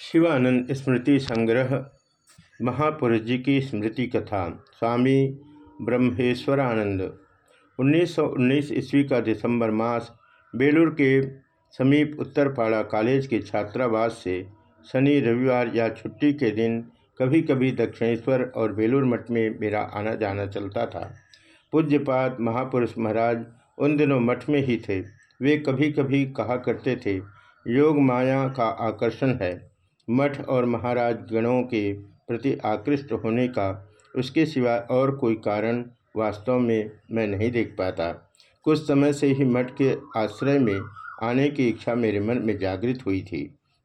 शिवानंद स्मृति संग्रह महापुरुष जी की स्मृति कथा, स्वामी ब्रह्मेश्वरानंद। 1919 ईस्वी का दिसंबर मास, बेलूर के समीप उत्तरपाड़ा कॉलेज के छात्रावास से शनि रविवार या छुट्टी के दिन कभी कभी दक्षिणेश्वर और बेलूर मठ में मेरा आना जाना चलता था। पूज्यपात महापुरुष महाराज उन दिनों मठ में ही थे। वे कभी कभी कहा करते थे, योग माया का आकर्षण है। मठ और महाराज गणों के प्रति आकृष्ट होने का उसके सिवा और कोई कारण वास्तव में मैं नहीं देख पाता। कुछ समय से ही मठ के आश्रय में आने की इच्छा मेरे मन में जागृत हुई थी।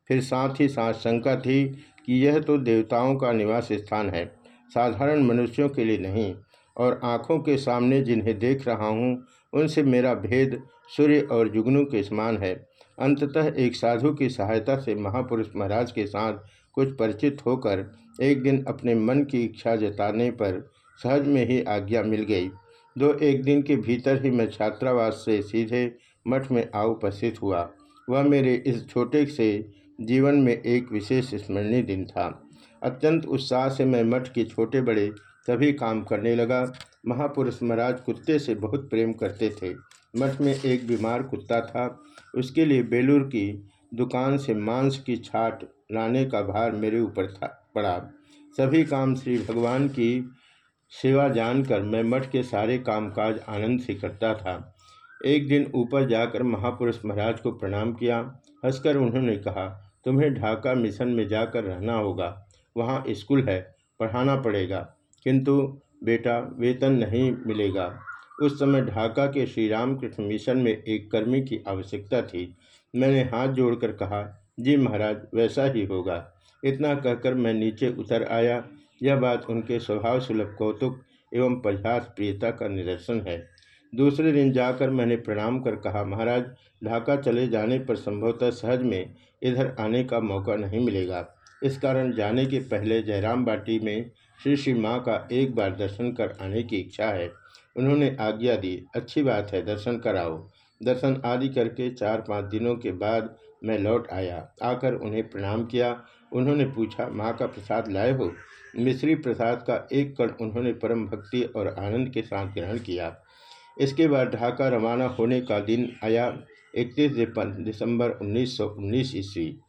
फिर साथ ही साथ शंका थी कि यह तो देवताओं का निवास स्थान है, साधारण मनुष्यों के लिए नहीं, और आँखों के सामने जिन्हें देख रहा हूँ, उनसे मेरा भेद सूर्य और जुगनू के समान है। अंततः एक साधु की सहायता से महापुरुष महाराज के साथ कुछ परिचित होकर एक दिन अपने मन की इच्छा जताने पर सहज में ही आज्ञा मिल गई। दो एक दिन के भीतर ही मैं छात्रावास से सीधे मठ में आ उपस्थित हुआ। वह मेरे इस छोटे से जीवन में एक विशेष स्मरणीय दिन था। अत्यंत उत्साह से मैं मठ के छोटे बड़े सभी काम करने लगा। महापुरुष महाराज कुत्ते से बहुत प्रेम करते थे। मठ में एक बीमार कुत्ता था। उसके लिए बेलूर की दुकान से मांस की छाट लाने का भार मेरे ऊपर था, पड़ा। सभी काम श्री भगवान की सेवा जानकर मैं मठ के सारे कामकाज आनंद से करता था। एक दिन ऊपर जाकर महापुरुष महाराज को प्रणाम किया। हंसकर उन्होंने कहा, तुम्हें ढाका मिशन में जाकर रहना होगा। वहाँ स्कूल है, पढ़ाना पड़ेगा। किंतु बेटा, वेतन नहीं मिलेगा। उस समय ढाका के श्री रामकृष्ण मिशन में एक कर्मी की आवश्यकता थी। मैंने हाथ जोड़कर कहा, जी महाराज, वैसा ही होगा। इतना कहकर मैं नीचे उतर आया। यह बात उनके स्वभाव, सुलभ कौतुक एवं प्रयास प्रियता का निदर्शन है। दूसरे दिन जाकर मैंने प्रणाम कर कहा, महाराज, ढाका चले जाने पर संभवतः सहज में इधर आने का मौका नहीं मिलेगा। इस कारण जाने के पहले जयराम बाटी में श्री श्री माँ का एक बार दर्शन कर आने की इच्छा है। उन्होंने आज्ञा दी, अच्छी बात है, दर्शन कराओ। दर्शन आदि करके चार पाँच दिनों के बाद मैं लौट आया। आकर उन्हें प्रणाम किया। उन्होंने पूछा, माँ का प्रसाद लाए हो? मिश्री प्रसाद का एक कण उन्होंने परम भक्ति और आनंद के साथ ग्रहण किया। इसके बाद ढाका रवाना होने का दिन आया, इकतीस दिसंबर उन्नीस सौ उन्नीस ईस्वी।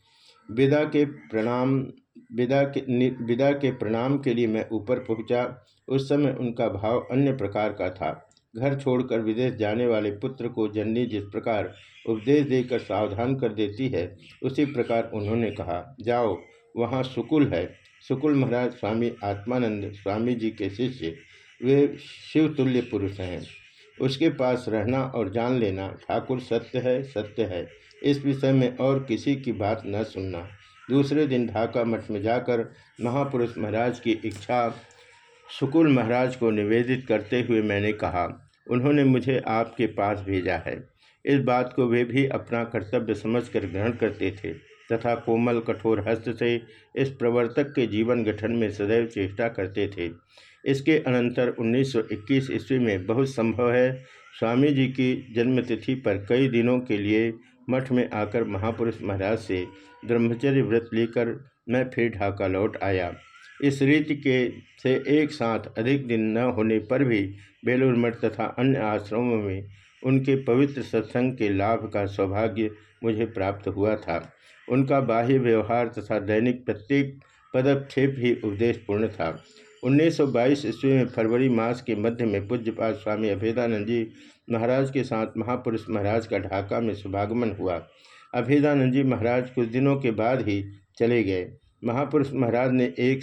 विदा के प्रणाम विदा के विदा के प्रणाम के लिए मैं ऊपर पहुँचा। उस समय उनका भाव अन्य प्रकार का था। घर छोड़कर विदेश जाने वाले पुत्र को जननी जिस प्रकार उपदेश देकर सावधान कर देती है, उसी प्रकार उन्होंने कहा, जाओ, वहाँ सुकुल है। सुकुल महाराज स्वामी आत्मानंद स्वामी जी के शिष्य, वे शिवतुल्य पुरुष हैं। उसके पास रहना और जान लेना ठाकुर सत्य है सत्य है। इस विषय में और किसी की बात न सुनना। दूसरे दिन ढाका मठ में जाकर महापुरुष महाराज की इच्छा, सुकुल महाराज को निवेदित करते हुए मैंने कहा, उन्होंने मुझे आपके पास भेजा है। इस बात को वे भी अपना कर्तव्य समझकर ग्रहण करते थे तथा कोमल, कठोर हस्त से इस प्रवर्तक के जीवन गठन में सदैव चेष्टा करते थे। इसके अनंतर 1921 ईस्वी में बहुत संभव है, स्वामी जी की जन्मतिथि पर कई दिनों के लिए मठ में आकर महापुरुष महाराज से ब्रह्मचर्य व्रत लेकर मैं फिर ढाका लौट आया। इस रीति के से एक साथ अधिक दिन न होने पर भी बेलूर मठ तथा अन्य आश्रमों में उनके पवित्र सत्संग के लाभ का सौभाग्य मुझे प्राप्त हुआ था। उनका बाह्य व्यवहार तथा दैनिक प्रत्येक पदक्षेप ही उपदेशपूर्ण था। 1922 ईस्वी में फरवरी मास के मध्य में पूज्यपाल स्वामी अभेदानंद जी महाराज के साथ महापुरुष महाराज का ढाका में शुभागमन हुआ। अभेदानंद जी महाराज कुछ दिनों के बाद ही चले गए। महापुरुष महाराज ने एक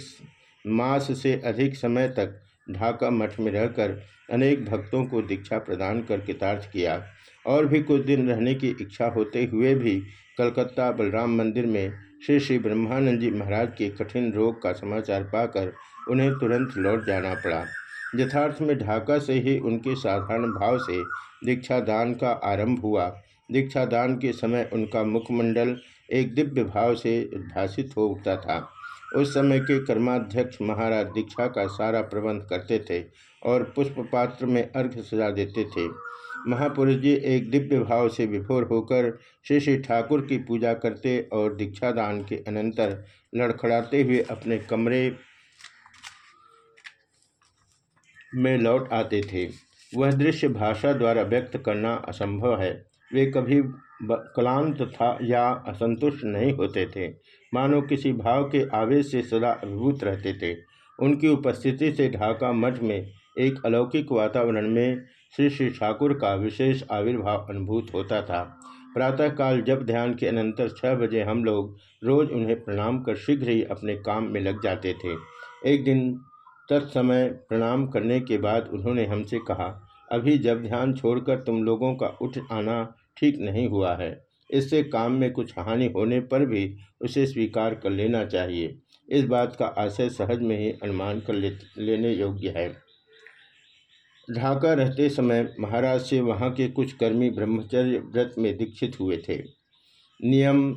मास से अधिक समय तक ढाका मठ में रहकर अनेक भक्तों को दीक्षा प्रदान कर कृतार्थ किया और भी कुछ दिन रहने की इच्छा होते हुए भी कलकत्ता बलराम मंदिर में श्री श्री ब्रह्मानंद जी महाराज के कठिन रोग का समाचार पाकर उन्हें तुरंत लौट जाना पड़ा। यथार्थ में ढाका से ही उनके साधारण भाव से दीक्षा दान का आरंभ हुआ। दीक्षा दान के समय उनका मुखमंडल एक दिव्य भाव से उद्भासित हो उठता था। उस समय के कर्माध्यक्ष महाराज दीक्षा का सारा प्रबंध करते थे और पुष्प पात्र में अर्घ सजा देते थे। महापुरुष जी एक दिव्य भाव से विफोर होकर श्री श्री ठाकुर की पूजा करते और दीक्षादान के अनंतर लड़खड़ाते हुए अपने कमरे में लौट आते थे। वह दृश्य भाषा द्वारा व्यक्त करना असंभव है। वे कभी क्लांत था या असंतुष्ट नहीं होते थे। मानो किसी भाव के आवेश से सदा अभिभूत रहते थे। उनकी उपस्थिति से ढाका मठ में एक अलौकिक वातावरण में श्री श्री ठाकुर का विशेष आविर्भाव अनुभूत होता था। प्रातःकाल जब ध्यान के अनंतर छः बजे हम लोग रोज उन्हें प्रणाम कर शीघ्र ही अपने काम में लग जाते थे। एक दिन तत्समय प्रणाम करने के बाद उन्होंने हमसे कहा अभी जब ध्यान छोड़कर तुम लोगों का उठ आना ठीक नहीं हुआ है इससे काम में कुछ हानि होने पर भी उसे स्वीकार कर लेना चाहिए। इस बात का आशय सहज में ही अनुमान कर ले, लेने योग्य है। ढाका रहते समय महाराज से वहाँ के कुछ कर्मी ब्रह्मचर्य व्रत में दीक्षित हुए थे। नियम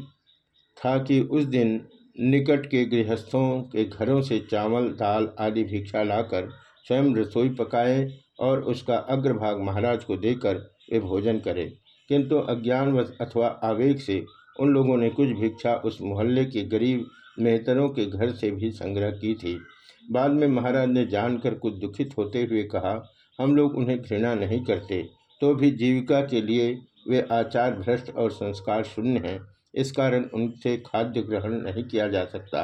था कि उस दिन निकट के गृहस्थों के घरों से चावल, दाल आदि भिक्षा लाकर स्वयं रसोई पकाए और उसका अग्रभाग महाराज को देकर वे भोजन करें। किंतु अज्ञानवश अथवा आवेग से उन लोगों ने कुछ भिक्षा उस मोहल्ले के गरीब मेहतरों के घर से भी संग्रह की थी। बाद में महाराज ने जानकर कुछ दुखित होते हुए कहा, हम लोग उन्हें घृणा नहीं करते तो भी जीविका के लिए वे आचार भ्रष्ट और संस्कार शून्य हैं। इस कारण उनसे खाद्य ग्रहण नहीं किया जा सकता।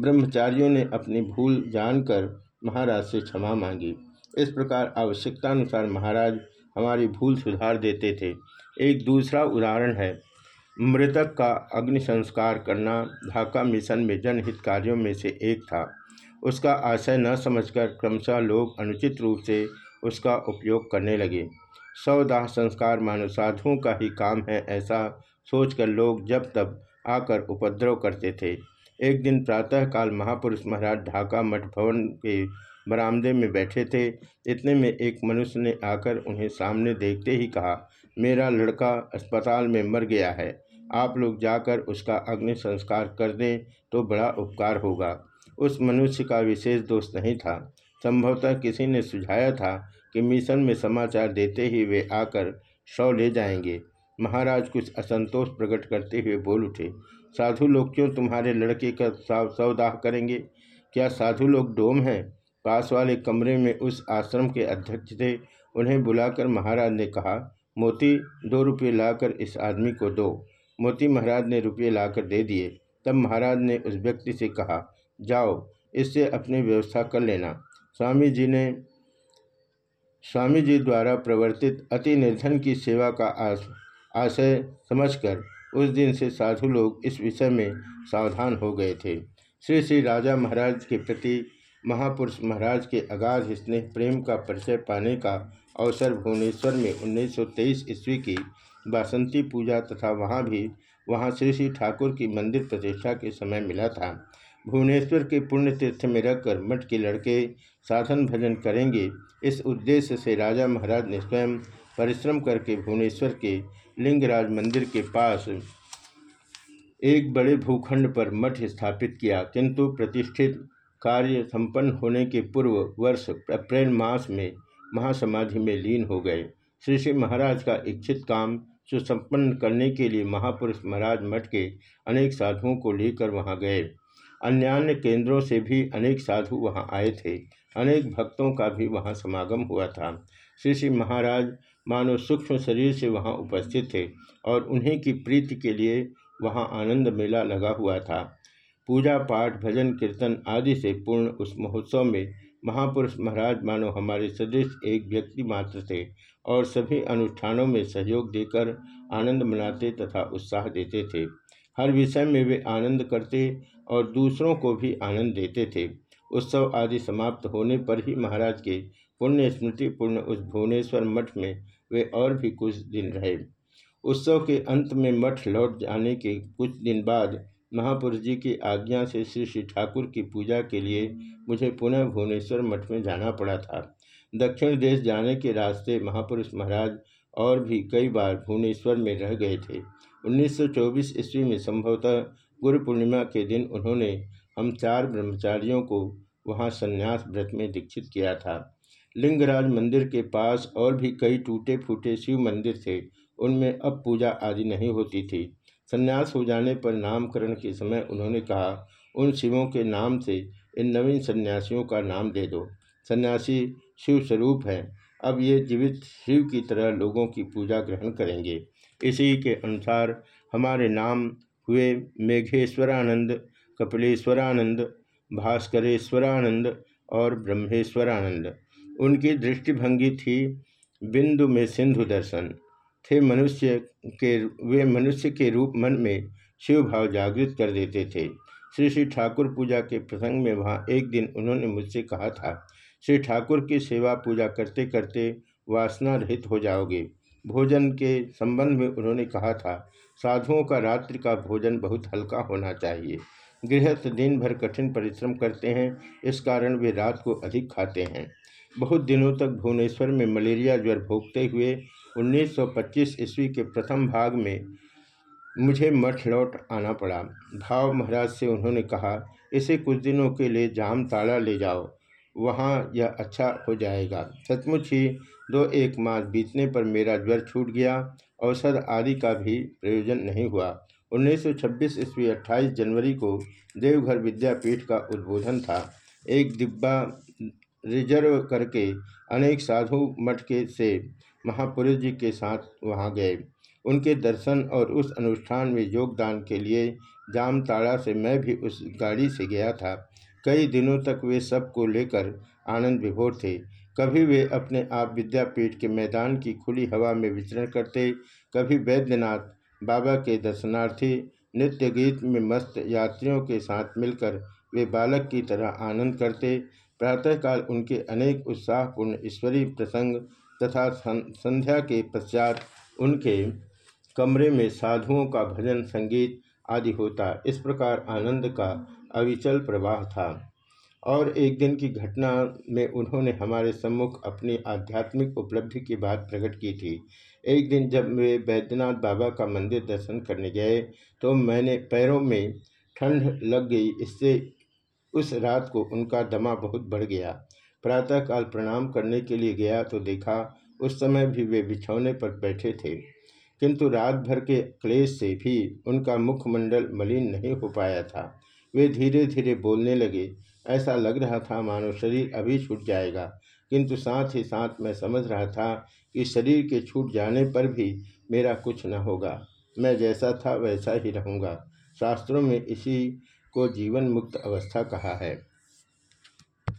ब्रह्मचारियों ने अपनी भूल जानकर महाराज से क्षमा मांगी। इस प्रकार आवश्यकतानुसार महाराज हमारी भूल सुधार देते थे। एक दूसरा उदाहरण है, मृतक का अग्नि संस्कार करना ढाका मिशन में जनहित कार्यों में से एक था। उसका आशय न समझकर क्रमशः लोग अनुचित रूप से उसका उपयोग करने लगे। सौदाह संस्कार मानव साधुओं का ही काम है ऐसा सोचकर लोग जब तब आकर उपद्रव करते थे। एक दिन प्रातःकाल महापुरुष महाराज ढाका मठ भवन के बरामदे में बैठे थे। इतने में एक मनुष्य ने आकर उन्हें सामने देखते ही कहा, मेरा लड़का अस्पताल में मर गया है। आप लोग जाकर उसका अग्नि संस्कार कर दें तो बड़ा उपकार होगा। उस मनुष्य का विशेष दोष नहीं था। संभवतः किसी ने सुझाया था कि मिशन में समाचार देते ही वे आकर शव ले जाएँगे। महाराज कुछ असंतोष प्रकट करते हुए बोल उठे, साधु लोग क्यों तुम्हारे लड़के का साव सौदाह करेंगे? क्या साधु लोग डोम हैं? पास वाले कमरे में उस आश्रम के अध्यक्ष थे। उन्हें बुलाकर महाराज ने कहा, मोती, दो रुपये लाकर इस आदमी को दो। मोती महाराज ने रुपये लाकर दे दिए। तब महाराज ने उस व्यक्ति से कहा, जाओ, इससे अपनी व्यवस्था कर लेना। स्वामी जी ने, स्वामी जी द्वारा प्रवर्तित अति निर्धन की सेवा का आशय समझकर उस दिन से साधु लोग इस विषय में सावधान हो गए थे। श्री श्री राजा महाराज के प्रति महापुरुष महाराज के अगाध स्नेह, प्रेम का परिचय पाने का अवसर भुवनेश्वर में 1923 ईस्वी की बासंती पूजा तथा वहाँ भी वहाँ श्री श्री ठाकुर की मंदिर प्रतिष्ठा के समय मिला था। भुवनेश्वर के पुण्य तीर्थ में रखकर मठ के लड़के साधन भजन करेंगे। इस उद्देश्य से राजा महाराज ने स्वयं परिश्रम करके भुवनेश्वर के लिंगराज मंदिर के पास एक बड़े भूखंड पर मठ स्थापित किया। किंतु प्रतिष्ठित कार्य संपन्न होने के पूर्व वर्ष अप्रैल मास में महासमाधि में लीन हो गए। श्री श्री महाराज का इच्छित काम सुसंपन्न करने के लिए महापुरुष महाराज मठ के अनेक साधुओं को लेकर वहाँ गए। अन्य केंद्रों से भी अनेक साधु वहाँ आए थे। अनेक भक्तों का भी वहाँ समागम हुआ था। श्री श्री महाराज मानो सूक्ष्म शरीर से वहाँ उपस्थित थे और उन्हीं की प्रीति के लिए वहाँ आनंद मेला लगा हुआ था। पूजा पाठ, भजन, कीर्तन आदि से पूर्ण उस महोत्सव में महापुरुष महाराज मानो हमारे सदृश एक व्यक्ति मात्र थे और सभी अनुष्ठानों में सहयोग देकर आनंद मनाते तथा उत्साह देते थे। हर विषय में वे आनंद करते और दूसरों को भी आनंद देते थे। उत्सव आदि समाप्त होने पर ही महाराज के पुण्य स्मृति पूर्ण उस भुवनेश्वर मठ में वे और भी कुछ दिन रहे। उत्सव के अंत में मठ लौट जाने के कुछ दिन बाद महापुरुष जी की आज्ञा से श्री श्री ठाकुर की पूजा के लिए मुझे पुनः भुवनेश्वर मठ में जाना पड़ा था। दक्षिण देश जाने के रास्ते महापुरुष महाराज और भी कई बार भुवनेश्वर में रह गए थे। 1924 ईस्वी में संभवतः गुरु पूर्णिमा के दिन उन्होंने हम चार ब्रह्मचारियों को वहाँ संन्यास व्रत में दीक्षित किया था। लिंगराज मंदिर के पास और भी कई टूटे फूटे शिव मंदिर थे। उनमें अब पूजा आदि नहीं होती थी। संन्यास हो जाने पर नामकरण के समय उन्होंने कहा, उन शिवों के नाम से इन नवीन सन्यासियों का नाम दे दो। सन्यासी शिव स्वरूप है। अब ये जीवित शिव की तरह लोगों की पूजा ग्रहण करेंगे। इसी के अनुसार हमारे नाम हुए मेघेश्वरानंद, कपिलेश्वरानंद, भास्करेश्वरानंद और ब्रह्मेश्वरानंद। उनकी दृष्टिभंगी थी। बिंदु में सिंधु दर्शन। थे मनुष्य के, वे मनुष्य के रूप मन में शिव भाव जागृत कर देते थे। श्री श्री ठाकुर पूजा के प्रसंग में वहाँ एक दिन उन्होंने मुझसे कहा था, श्री ठाकुर की सेवा पूजा करते करते वासना रहित हो जाओगे। भोजन के संबंध में उन्होंने कहा था, साधुओं का रात्रि का भोजन बहुत हल्का होना चाहिए। गृहस्थ दिन भर कठिन परिश्रम करते हैं, इस कारण वे रात को अधिक खाते हैं। बहुत दिनों तक भुवनेश्वर में मलेरिया ज्वर भोगते हुए 1925 ईस्वी के प्रथम भाग में मुझे मठ लौट आना पड़ा। भाव महाराज से उन्होंने कहा, इसे कुछ दिनों के लिए जाम ताड़ा ले जाओ, वहाँ यह अच्छा हो जाएगा। सचमुच ही दो एक मास बीतने पर मेरा ज्वर छूट गया। औषध आदि का भी प्रयोजन नहीं हुआ। 1926 ईस्वी 28 जनवरी को देवघर विद्यापीठ का उद्बोधन था। एक डिब्बा रिज़र्व करके अनेक साधु मठ के से महापुरुष जी के साथ वहाँ गए। उनके दर्शन और उस अनुष्ठान में योगदान के लिए जामताड़ा से मैं भी उस गाड़ी से गया था। कई दिनों तक वे सबको लेकर आनंद विभोर थे। कभी वे अपने आप विद्यापीठ के मैदान की खुली हवा में विचरण करते, कभी वैद्यनाथ बाबा के दर्शनार्थी नृत्य गीत में मस्त यात्रियों के साथ मिलकर वे बालक की तरह आनंद करते प्रातःकाल उनके अनेक उत्साहपूर्ण ईश्वरीय प्रसंग तथा संध्या के पश्चात उनके कमरे में साधुओं का भजन, संगीत आदि होता। इस प्रकार आनंद का अविचल प्रवाह था। और एक दिन की घटना में उन्होंने हमारे सम्मुख अपनी आध्यात्मिक उपलब्धि की बात प्रकट की थी। एक दिन जब वे बैद्यनाथ बाबा का मंदिर दर्शन करने गए तो मैंने पैरों में ठंड लग गई। इससे उस रात को उनका दमा बहुत बढ़ गया। प्रातःकाल प्रणाम करने के लिए गया तो देखा, उस समय भी वे बिछौने पर बैठे थे। किंतु रात भर के क्लेश से भी उनका मुखमंडल मलिन नहीं हो पाया था। वे धीरे धीरे बोलने लगे, ऐसा लग रहा था मानो शरीर अभी छूट जाएगा। किंतु साथ ही साथ मैं समझ रहा था कि शरीर के छूट जाने पर भी मेरा कुछ न होगा। मैं जैसा था वैसा ही रहूँगा। शास्त्रों में इसी को जीवन मुक्त अवस्था कहा है।